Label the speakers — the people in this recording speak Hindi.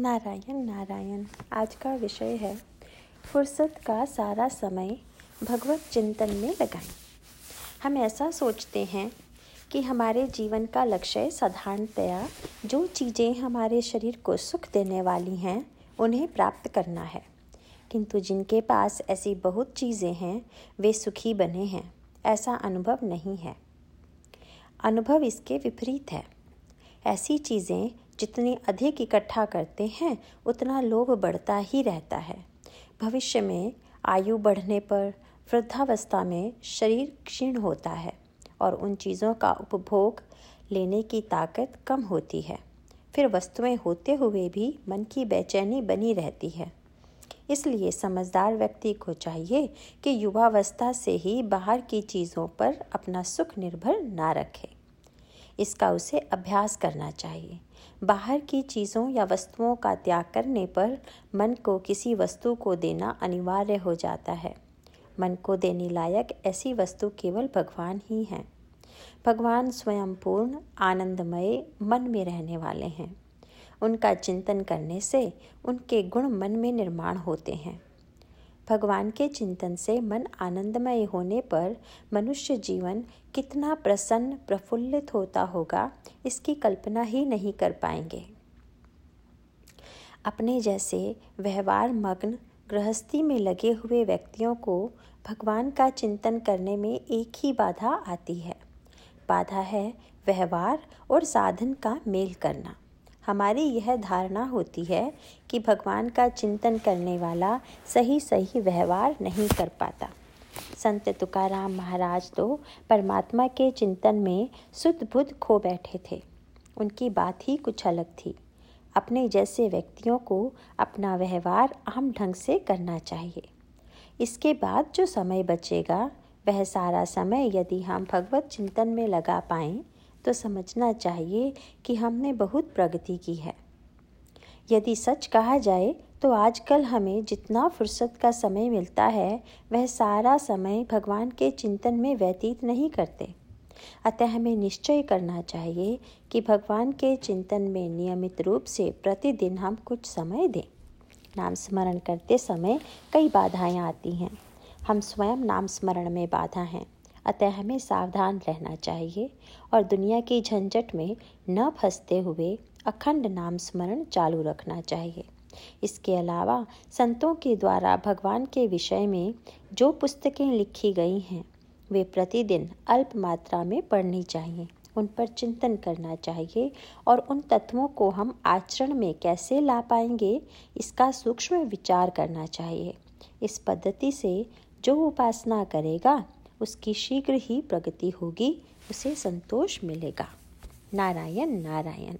Speaker 1: नारायण नारायण, आज का विषय है, फुर्सत का सारा समय भगवत चिंतन में लगाएँ हम ऐसा सोचते हैं कि हमारे जीवन का लक्ष्य साधारणतया जो चीज़ें हमारे शरीर को सुख देने वाली हैं, उन्हें प्राप्त करना है। किंतु जिनके पास ऐसी बहुत चीज़ें हैं, वे सुखी बने हैं, ऐसा अनुभव नहीं है। अनुभव इसके विपरीत है। ऐसी चीज़ें जितनी अधिक इकट्ठा करते हैं, उतना लोभ बढ़ता ही रहता है। भविष्य में आयु बढ़ने पर वृद्धावस्था में शरीर क्षीण होता है और उन चीज़ों का उपभोग लेने की ताकत कम होती है। फिर वस्तुएँ होते हुए भी मन की बेचैनी बनी रहती है। इसलिए समझदार व्यक्ति को चाहिए कि युवावस्था से ही बाहर की चीज़ों पर अपना सुख निर्भर ना रखे। इसका उसे अभ्यास करना चाहिए। बाहर की चीज़ों या वस्तुओं का त्याग करने पर मन को किसी वस्तु को देना अनिवार्य हो जाता है। मन को देने लायक ऐसी वस्तु केवल भगवान ही हैं। भगवान स्वयं पूर्ण आनंदमय मन में रहने वाले हैं। उनका चिंतन करने से उनके गुण मन में निर्माण होते हैं। भगवान के चिंतन से मन आनंदमय होने पर मनुष्य जीवन कितना प्रसन्न, प्रफुल्लित होता होगा, इसकी कल्पना ही नहीं कर पाएँगे। अपने जैसे व्यवहार मग्न, गृहस्थी में लगे हुए व्यक्तियों को भगवान का चिंतन करने में एक ही बाधा आती है। बाधा है व्यवहार और साधन का मेल करना। हमारी यह धारणा होती है कि भगवान का चिंतन करने वाला सही सही व्यवहार नहीं कर पाता। संत तुकाराम महाराज तो परमात्मा के चिंतन में सुध बुद्ध खो बैठे थे। उनकी बात ही कुछ अलग थी। अपने जैसे व्यक्तियों को अपना व्यवहार आम ढंग से करना चाहिए। इसके बाद जो समय बचेगा, वह सारा समय यदि हम भगवत चिंतन में लगा पाएँ तो समझना चाहिए कि हमने बहुत प्रगति की है। यदि सच कहा जाए तो आजकल हमें जितना फुर्सत का समय मिलता है, वह सारा समय भगवान के चिंतन में व्यतीत नहीं करते। अतः हमें निश्चय करना चाहिए कि भगवान के चिंतन में नियमित रूप से प्रतिदिन हम कुछ समय दें। नाम स्मरण करते समय कई बाधाएँ आती हैं। हम स्वयं नाम स्मरण में बाधा हैं। अतः हमें सावधान रहना चाहिए और दुनिया की झंझट में न फंसते हुए अखंड नाम स्मरण चालू रखना चाहिए। इसके अलावा संतों के द्वारा भगवान के विषय में जो पुस्तकें लिखी गई हैं, वे प्रतिदिन अल्प मात्रा में पढ़नी चाहिए। उन पर चिंतन करना चाहिए और उन तत्वों को हम आचरण में कैसे ला पाएँगे, इसका सूक्ष्म विचार करना चाहिए। इस पद्धति से जो उपासना करेगा उसकी शीघ्र ही प्रगति होगी उसे संतोष मिलेगा। नारायण नारायण।